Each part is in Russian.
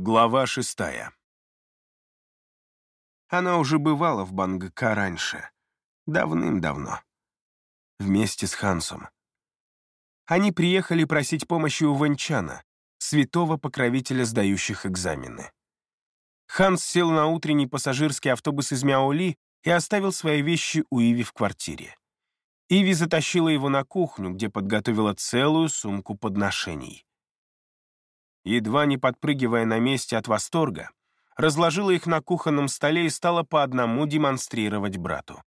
Глава шестая. Она уже бывала в Бангка раньше. Давным-давно. Вместе с Хансом. Они приехали просить помощи у Ванчана, святого покровителя сдающих экзамены. Ханс сел на утренний пассажирский автобус из Мяоли и оставил свои вещи у Иви в квартире. Иви затащила его на кухню, где подготовила целую сумку подношений едва не подпрыгивая на месте от восторга, разложила их на кухонном столе и стала по одному демонстрировать брату.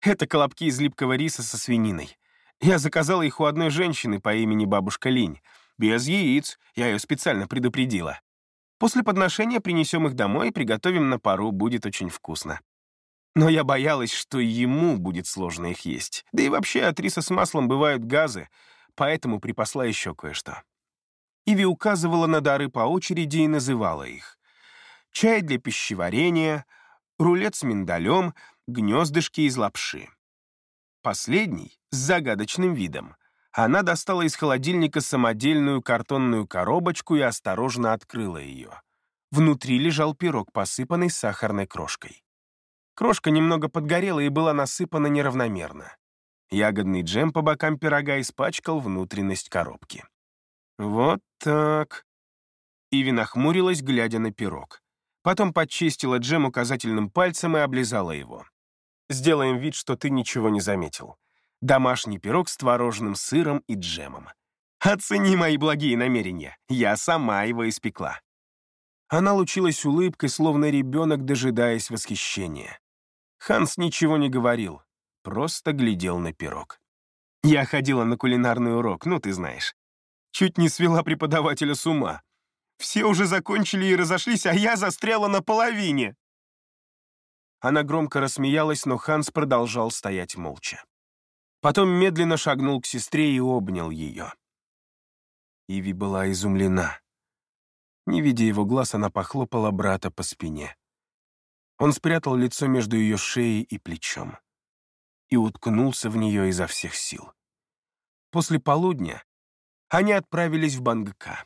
Это колобки из липкого риса со свининой. Я заказала их у одной женщины по имени бабушка Линь. Без яиц, я ее специально предупредила. После подношения принесем их домой и приготовим на пару, будет очень вкусно. Но я боялась, что ему будет сложно их есть. Да и вообще от риса с маслом бывают газы, поэтому припасла еще кое-что. Иви указывала на дары по очереди и называла их. Чай для пищеварения, рулет с миндалем, гнездышки из лапши. Последний, с загадочным видом, она достала из холодильника самодельную картонную коробочку и осторожно открыла ее. Внутри лежал пирог, посыпанный сахарной крошкой. Крошка немного подгорела и была насыпана неравномерно. Ягодный джем по бокам пирога испачкал внутренность коробки. «Вот так». Иви нахмурилась, глядя на пирог. Потом подчистила джем указательным пальцем и облизала его. «Сделаем вид, что ты ничего не заметил. Домашний пирог с творожным сыром и джемом. Оцени мои благие намерения. Я сама его испекла». Она лучилась улыбкой, словно ребенок, дожидаясь восхищения. Ханс ничего не говорил, просто глядел на пирог. «Я ходила на кулинарный урок, ну, ты знаешь. Чуть не свела преподавателя с ума. Все уже закончили и разошлись, а я застряла на половине. Она громко рассмеялась, но Ханс продолжал стоять молча. Потом медленно шагнул к сестре и обнял ее. Иви была изумлена. Не видя его глаз, она похлопала брата по спине. Он спрятал лицо между ее шеей и плечом и уткнулся в нее изо всех сил. После полудня они отправились в Бангка.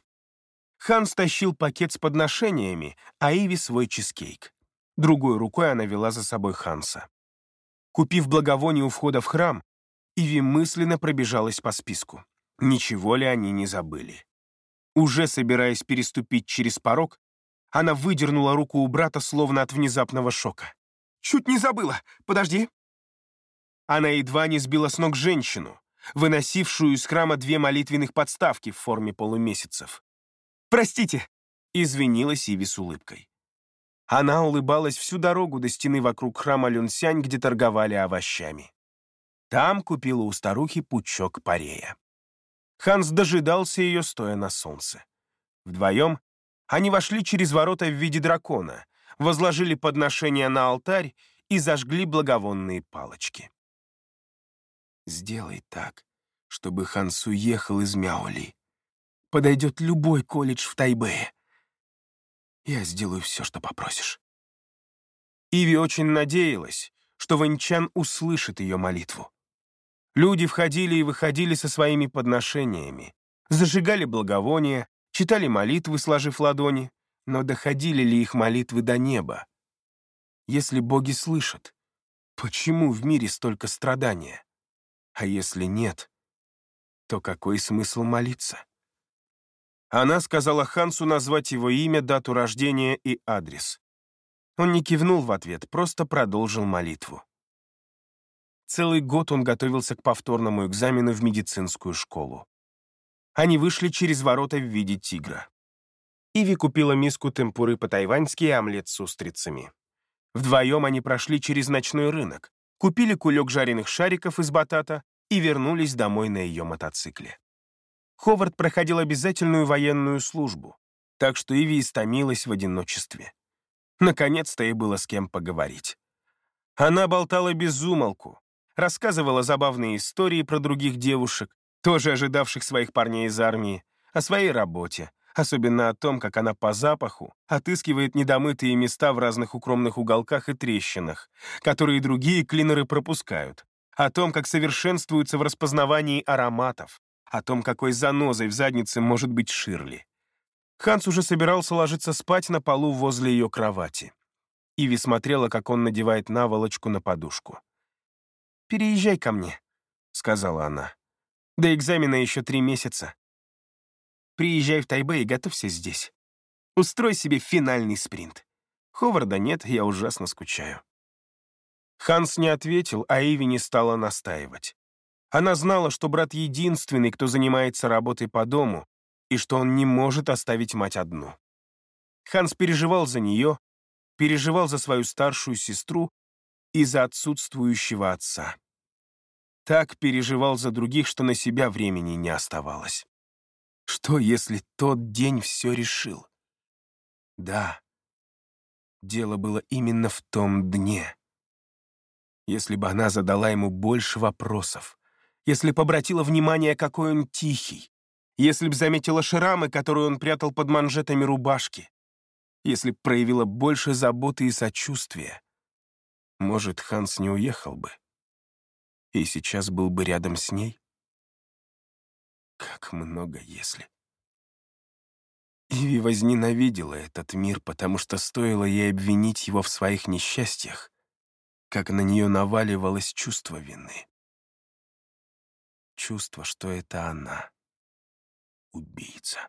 Хан стащил пакет с подношениями, а Иви свой чизкейк. Другой рукой она вела за собой Ханса. Купив благовоние у входа в храм, Иви мысленно пробежалась по списку. Ничего ли они не забыли? Уже собираясь переступить через порог, она выдернула руку у брата, словно от внезапного шока. «Чуть не забыла! Подожди!» Она едва не сбила с ног женщину, выносившую из храма две молитвенных подставки в форме полумесяцев. «Простите!» — извинилась Иви с улыбкой. Она улыбалась всю дорогу до стены вокруг храма Люнсянь, где торговали овощами. Там купила у старухи пучок парея. Ханс дожидался ее, стоя на солнце. Вдвоем они вошли через ворота в виде дракона, возложили подношения на алтарь и зажгли благовонные палочки. Сделай так, чтобы Хансу ехал из Мяоли. Подойдет любой колледж в Тайбэе. Я сделаю все, что попросишь. Иви очень надеялась, что Ваньчан услышит ее молитву. Люди входили и выходили со своими подношениями, зажигали благовония, читали молитвы, сложив ладони, но доходили ли их молитвы до неба? Если боги слышат, почему в мире столько страдания? А если нет, то какой смысл молиться? Она сказала Хансу назвать его имя, дату рождения и адрес. Он не кивнул в ответ, просто продолжил молитву. Целый год он готовился к повторному экзамену в медицинскую школу. Они вышли через ворота в виде тигра. Иви купила миску темпуры по-тайваньски и омлет с устрицами. Вдвоем они прошли через ночной рынок, купили кулек жареных шариков из батата и вернулись домой на ее мотоцикле. Ховард проходил обязательную военную службу, так что Иви истомилась в одиночестве. Наконец-то ей было с кем поговорить. Она болтала без умолку, рассказывала забавные истории про других девушек, тоже ожидавших своих парней из армии, о своей работе, особенно о том, как она по запаху отыскивает недомытые места в разных укромных уголках и трещинах, которые другие клинеры пропускают, о том, как совершенствуются в распознавании ароматов, о том, какой занозой в заднице может быть Ширли. Ханс уже собирался ложиться спать на полу возле ее кровати. Иви смотрела, как он надевает наволочку на подушку. «Переезжай ко мне», — сказала она. «До экзамена еще три месяца. Приезжай в Тайбэй и готовься здесь. Устрой себе финальный спринт. Ховарда нет, я ужасно скучаю». Ханс не ответил, а Иви не стала настаивать. Она знала, что брат единственный, кто занимается работой по дому, и что он не может оставить мать одну. Ханс переживал за нее, переживал за свою старшую сестру и за отсутствующего отца. Так переживал за других, что на себя времени не оставалось. Что, если тот день все решил? Да, дело было именно в том дне. Если бы она задала ему больше вопросов, если бы обратила внимание, какой он тихий, если б заметила шрамы, которые он прятал под манжетами рубашки, если б проявила больше заботы и сочувствия, может, Ханс не уехал бы и сейчас был бы рядом с ней? Как много если. Иви возненавидела этот мир, потому что стоило ей обвинить его в своих несчастьях, как на нее наваливалось чувство вины. Чувство, что это она, убийца.